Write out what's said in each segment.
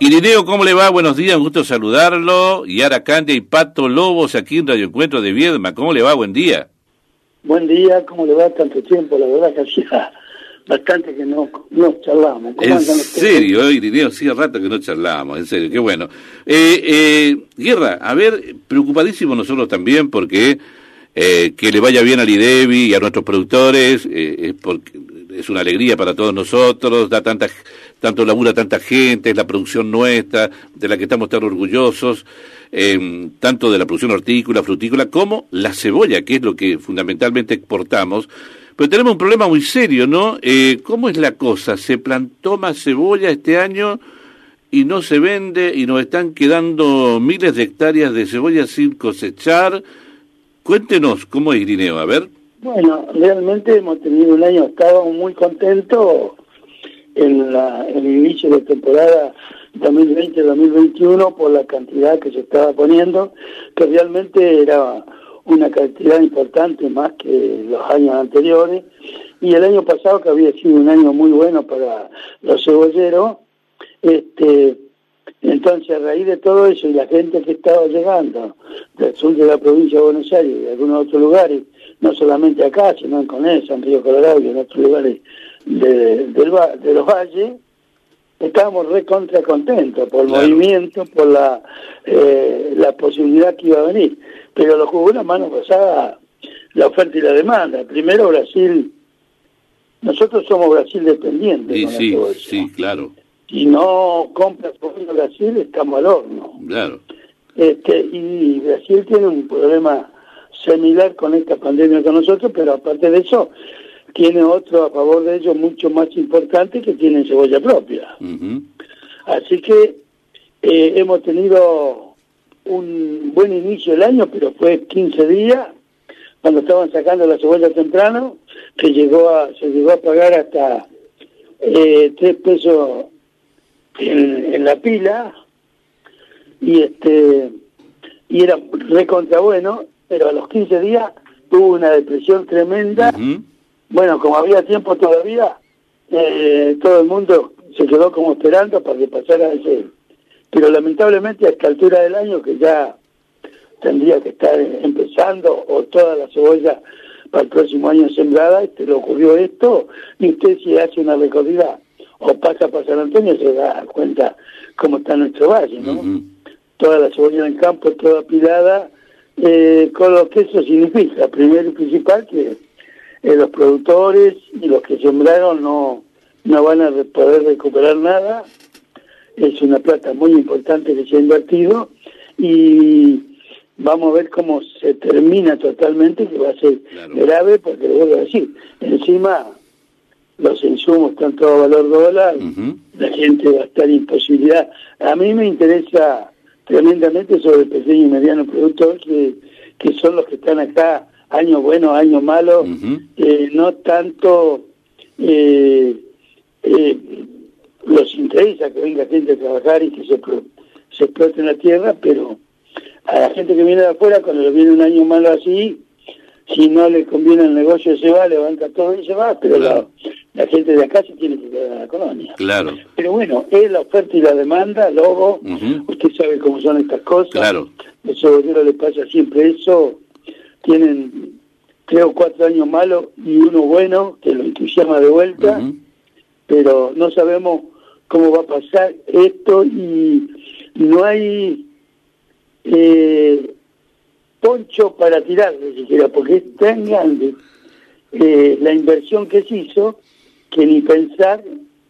Irineo, ¿cómo le va? Buenos días, un gusto saludarlo. Yara Candia y Pato Lobos aquí en Radio Encuentro de Viedma. ¿Cómo le va? Buen día. Buen día, ¿cómo le va tanto tiempo? La verdad que hacía bastante que no, no charlábamos. En serio, Irineo, sí, rato que no charlábamos, en serio, qué bueno. Eh, eh, Guerra, a ver, preocupadísimos nosotros también porque eh, que le vaya bien al IDEBI y a nuestros productores, eh, es, porque, es una alegría para todos nosotros, da tanta, tanto labura tanta gente, es la producción nuestra, de la que estamos tan orgullosos, eh, tanto de la producción hortícola, frutícola, como la cebolla, que es lo que fundamentalmente exportamos. Pero tenemos un problema muy serio, ¿no? Eh, ¿Cómo es la cosa? ¿Se plantó más cebolla este año y no se vende y nos están quedando miles de hectáreas de cebolla sin cosechar? Cuéntenos, ¿cómo es Irineo? A ver. Bueno, realmente hemos tenido un año, estábamos muy contentos en, la, el inicio de temporada 2020-2021 por la cantidad que se estaba poniendo, que realmente era una cantidad importante más que los años anteriores. Y el año pasado, que había sido un año muy bueno para los cebolleros, este, entonces, a raíz de todo eso y la gente que estaba llegando del sur de la provincia de Buenos Aires y de algunos otros lugares, no solamente acá, sino en Conesa, en Río Colorado y en otros lugares de, de los valles, estábamos recontra contentos por el movimiento, por la, eh, la posibilidad que iba a venir. Pero lo jugó una mano pasada la oferta y la demanda. Primero Brasil, nosotros somos Brasil dependientes. Sí, sí, sí, claro si no compras por Brasil, estamos al horno. Claro. Este, y Brasil tiene un problema similar con esta pandemia con nosotros, pero aparte de eso, tiene otro a favor de ellos mucho más importante que tienen cebolla propia. Así que eh, hemos tenido un buen inicio del año, pero fue 15 días cuando estaban sacando la cebolla temprano, que llegó a, se llegó a pagar hasta eh, 3 pesos en, la pila y este y era recontra bueno, pero a los 15 días tuvo una depresión tremenda. Bueno, como había tiempo todavía, eh, todo el mundo se quedó como esperando para que pasara ese. Pero lamentablemente a esta altura del año, que ya tendría que estar empezando, o toda la cebolla para el próximo año sembrada, este, le ocurrió esto, y usted se hace una recorrida o pasa por San Antonio se da cuenta cómo está nuestro valle, ¿no? Toda la cebolla en campo, toda pilada, eh, con lo que eso significa, primero y principal, que eh, los productores y los que sembraron no, no van a poder recuperar nada, es una plata muy importante que se ha invertido y vamos a ver cómo se termina totalmente, que va a ser grave, porque le vuelvo a decir, encima los insumos están todo a valor dólar, la gente va a estar en posibilidad. A mí me interesa tremendamente sobre el pequeño y mediano productor, que, que son los que están acá, años buenos, años malos, eh, no tanto eh, eh, los interesa que venga gente a trabajar y que se, se explote en la tierra, pero a la gente que viene de afuera, cuando le viene un año malo así, si no le conviene el negocio se va, levanta todo y se va, pero la, la gente de acá se tiene que quedar en la colonia. Claro. Pero bueno, es la oferta y la demanda, luego, usted sabe cómo son estas cosas. Claro. Eso no le pasa siempre eso. Tienen tres o cuatro años malos y uno bueno que lo entusiasma de vuelta, pero no sabemos cómo va a pasar esto y no hay eh, poncho para tirar ni siquiera, porque es tan grande eh, la inversión que se hizo que ni pensar,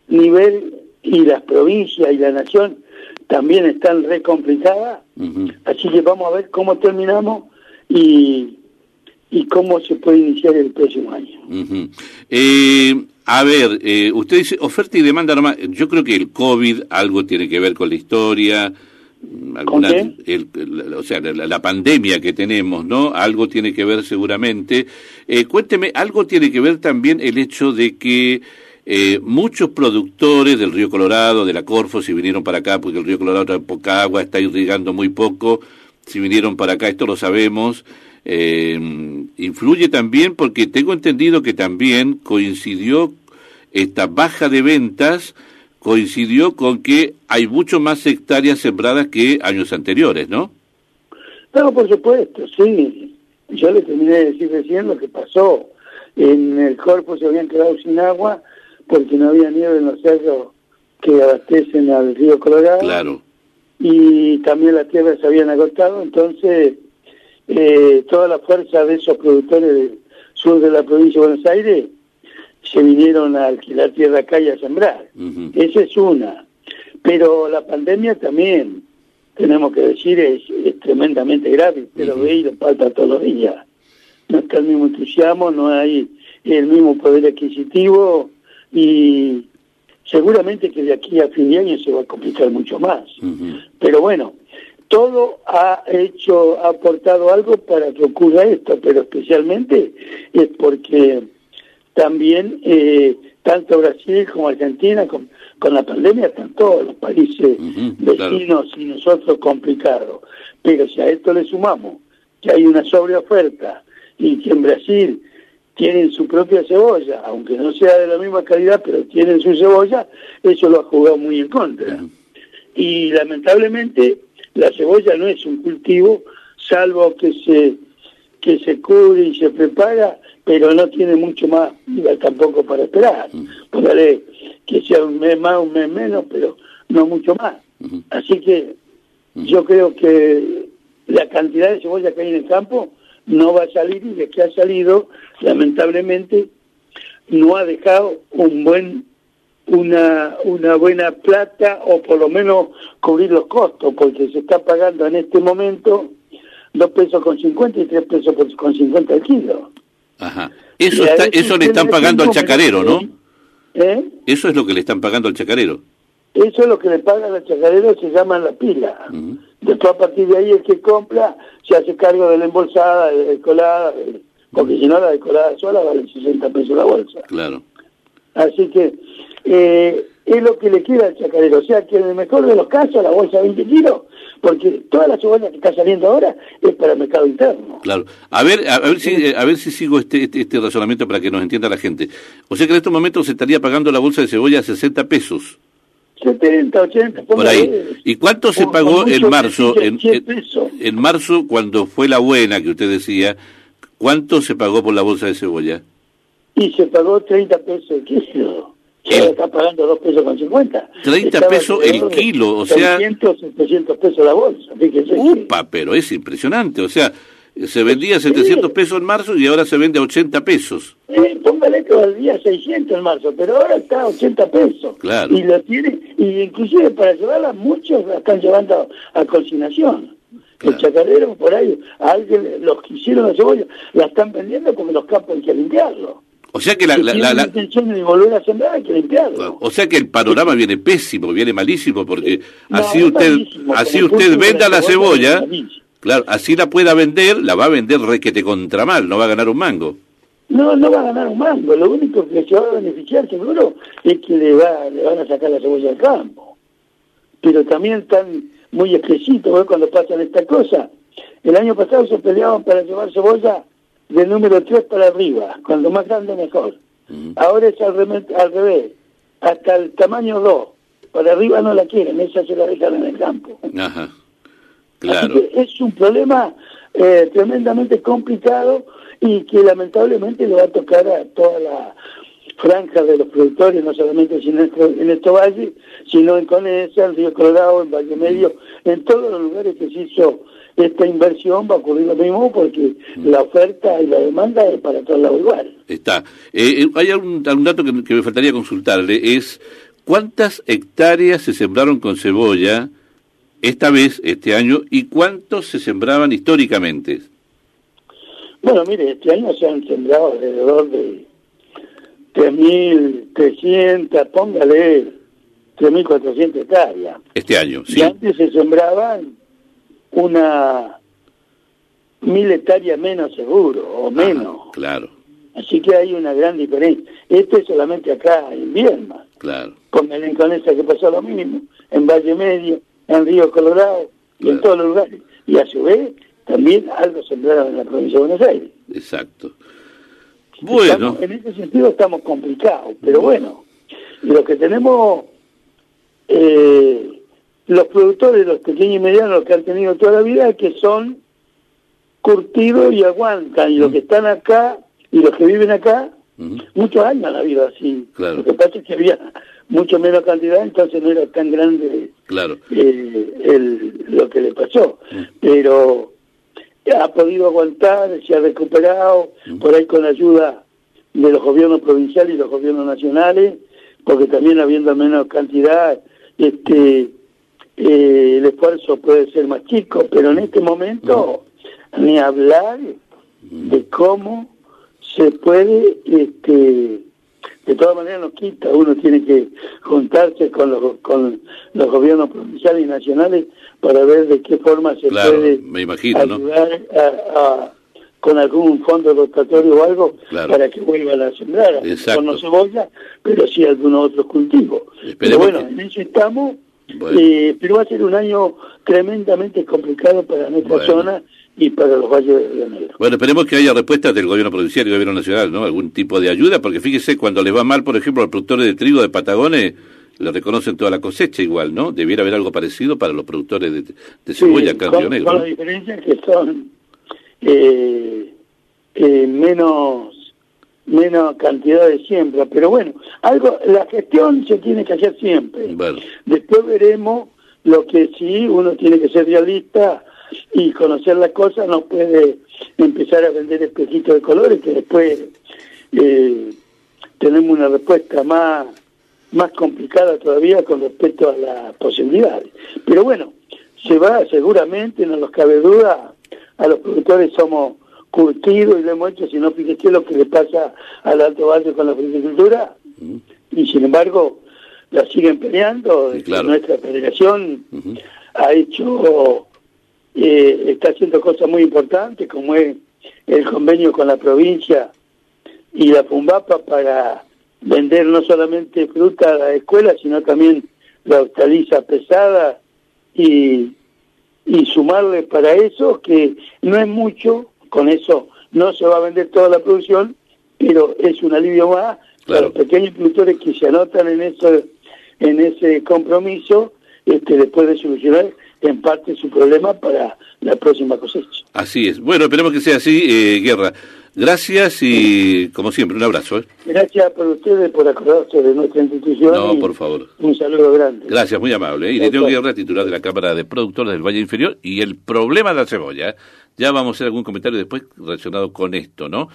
ni ver, y las provincias y la nación también están re complicadas, así que vamos a ver cómo terminamos y, y cómo se puede iniciar el próximo año. eh, a ver, eh, usted dice oferta y demanda normal. Yo creo que el COVID algo tiene que ver con la historia, alguna, o sea, la, pandemia que tenemos, ¿no? Algo tiene que ver seguramente. Eh, cuénteme, algo tiene que ver también el hecho de que eh, muchos productores del río Colorado, de la Corfo, si vinieron para acá, porque el río Colorado trae poca agua, está irrigando muy poco, si vinieron para acá, esto lo sabemos, eh, influye también porque tengo entendido que también coincidió esta baja de ventas coincidió con que hay mucho más hectáreas sembradas que años anteriores, ¿no? No, por supuesto, sí. Yo le terminé de decir recién lo que pasó. En el cuerpo se habían quedado sin agua porque no había nieve en los cerros que abastecen al río Colorado. Claro. Y también las tierras se habían agotado, entonces eh, toda la fuerza de esos productores del sur de la provincia de Buenos Aires se vinieron a alquilar tierra acá y a sembrar. Esa es una. Pero la pandemia también, tenemos que decir, es, tremendamente grave. Pero uh -huh. lo falta todos los días. No está el mismo entusiasmo, no hay el mismo poder adquisitivo y seguramente que de aquí a fin de año se va a complicar mucho más. Pero bueno, todo ha hecho, ha aportado algo para que ocurra esto, pero especialmente es porque también eh, tanto Brasil como Argentina con, con, la pandemia están todos los países vecinos y nosotros complicados. Pero si a esto le sumamos que hay una sobreoferta y que en Brasil tienen su propia cebolla, aunque no sea de la misma calidad, pero tienen su cebolla, eso lo ha jugado muy en contra. Y lamentablemente la cebolla no es un cultivo, salvo que se que se cubre y se prepara, pero no tiene mucho más vida tampoco para esperar. Póngale que sea un mes más, un mes menos, pero no mucho más. Así que yo creo que la cantidad de cebolla que hay en el campo no va a salir y de que ha salido, lamentablemente, no ha dejado un buen una una buena plata o por lo menos cubrir los costos porque se está pagando en este momento dos pesos con cincuenta y tres pesos con cincuenta el kilo. Ajá. Eso está, eso le están pagando al chacarero, ¿no? ¿Eh? Eso es lo que le están pagando al chacarero. Eso es lo que le pagan al chacarero, se llama la pila. Después a partir de ahí el que compra se hace cargo de la embolsada, de la decolada, porque si no la decolada sola vale 60 pesos la bolsa. Claro. Así que eh, es lo que le queda al chacarero. O sea que en el mejor de los casos la bolsa 20 kilos, porque toda la cebolla que está saliendo ahora es para el mercado interno. Claro. A ver, a, ver si a ver si sigo este, este, este razonamiento para que nos entienda la gente. O sea que en estos momentos se estaría pagando la bolsa de cebolla a 60 pesos. 70, 80, por ahí. ¿Y cuánto se pagó en marzo? En, en, marzo, cuando fue la buena que usted decía, ¿cuánto se pagó por la bolsa de cebolla? Y se pagó 30 pesos kilo. El... está pagando 2 pesos con 50. 30 pesos el kilo, o sea... 600, 700 pesos la bolsa. Fíjese Upa, que... pero es impresionante, o sea... Se vendía a 700 pesos en marzo y ahora se vende a 80 pesos. Eh, póngale que valía 600 en marzo, pero ahora está a 80 pesos. Claro. Y lo tiene, y inclusive para llevarla muchos la están llevando a, consignación. Claro. El chacarero por ahí, a alguien, los que hicieron la cebolla, la están vendiendo porque los campos hay que limpiarlo. O sea que la, la, la, la... intención de volver a sembrar hay que limpiarlo. O sea que el panorama viene pésimo, viene malísimo, porque no, así usted, malísimo, así usted venda la cebolla, claro, así la pueda vender, la va a vender requete contra mal, no va a ganar un mango. No, no va a ganar un mango, lo único que se va a beneficiar seguro es que le, va, le van a sacar la cebolla al campo. Pero también están muy exquisitos cuando pasan estas cosas. El año pasado se peleaban para llevar cebolla del número 3 para arriba, cuando más grande mejor. Uh -huh. Ahora es al, revés, al revés, hasta el tamaño 2, para arriba no la quieren, esa se la dejan en el campo. Ajá, claro. Así que es un problema eh, tremendamente complicado y que lamentablemente le va a tocar a toda la franja de los productores, no solamente en, este, en estos valles, sino en Conesa, en Río Colorado, en Valle Medio, en todos los lugares que se hizo esta inversión va a ocurrir lo mismo porque mm. la oferta y la demanda es para todos lados igual. Está. Eh, hay algún, algún dato que, que, me faltaría consultarle, es cuántas hectáreas se sembraron con cebolla esta vez, este año, y cuántos se sembraban históricamente. Bueno, mire, este año se han sembrado alrededor de 3.300, póngale 3.400 hectáreas. Este año, sí. Y antes se sembraban una mil hectáreas menos seguro, o menos. Ajá, claro. Así que hay una gran diferencia. Esto es solamente acá en Vierma. Claro. Con el Inconesa que pasó lo mismo, en Valle Medio, en Río Colorado, y claro. en todos los lugares. Y a su vez, también algo sembraron en la provincia de Buenos Aires. Exacto. Bueno. Estamos, en ese sentido estamos complicados, pero bueno, lo que tenemos eh, los productores, los pequeños y medianos que han tenido toda la vida, que son curtidos y aguantan, y los que están acá y los que viven acá, muchos años han habido así. Lo que pasa es que había mucho menos cantidad, entonces no era tan grande claro. eh, el, lo que le pasó. Pero ha podido aguantar, se ha recuperado, por ahí con ayuda de los gobiernos provinciales y los gobiernos nacionales, porque también habiendo menos cantidad, este eh, el esfuerzo puede ser más chico, pero en este momento ni hablar de cómo se puede, este, de todas maneras nos quita, uno tiene que juntarse con los, con los gobiernos provinciales y nacionales para ver de qué forma se puede me imagino, ayudar a, con algún fondo rotatorio o algo para que vuelvan a sembrar, con no cebolla, pero sí algunos otros cultivos. pero bueno, en eso estamos, eh, pero va a ser un año tremendamente complicado para nuestra zona y para los valles de Río Negro. Bueno, esperemos que haya respuestas del gobierno provincial y del gobierno nacional, ¿no? Algún tipo de ayuda, porque fíjese, cuando le va mal, por ejemplo, a los productores de trigo de Patagones, le reconocen toda la cosecha igual, ¿no? Debiera haber algo parecido para los productores de, cebolla acá en Río Negro. Con la diferencia que son eh, eh, menos menos cantidad de siembra, pero bueno, algo la gestión se tiene que hacer siempre. Bueno. Después veremos lo que sí uno tiene que ser realista y conocer las cosas, no puede empezar a vender espejitos de colores que después eh, tenemos una respuesta más más complicada todavía con respecto a las posibilidades. Pero bueno, se va seguramente, no nos cabe duda, a los productores somos curtidos y lo hemos hecho, si no fíjese lo que le pasa al Alto Valle con la fruticultura, y sin embargo la siguen peleando, nuestra federación ha hecho eh, está haciendo cosas muy importantes, como es el convenio con la provincia y la Pumbapa para vender no solamente fruta a la escuela, sino también la hortaliza pesada y, y sumarle para eso, que no es mucho, con eso no se va a vender toda la producción, pero es un alivio más para los pequeños productores que se anotan en eso, en ese compromiso, este, después de solucionar en parte su problema para la próxima cosecha. Así es. Bueno, esperemos que sea así, eh, Guerra. Gracias y, como siempre, un abrazo. ¿eh? Gracias por ustedes, por acordarse de nuestra institución. No, por favor. Un saludo grande. Gracias, muy amable. ¿eh? Y le tengo Guerra, titular de la Cámara de Productores del Valle Inferior, y el problema de la cebolla. Ya vamos a hacer algún comentario después relacionado con esto, ¿no?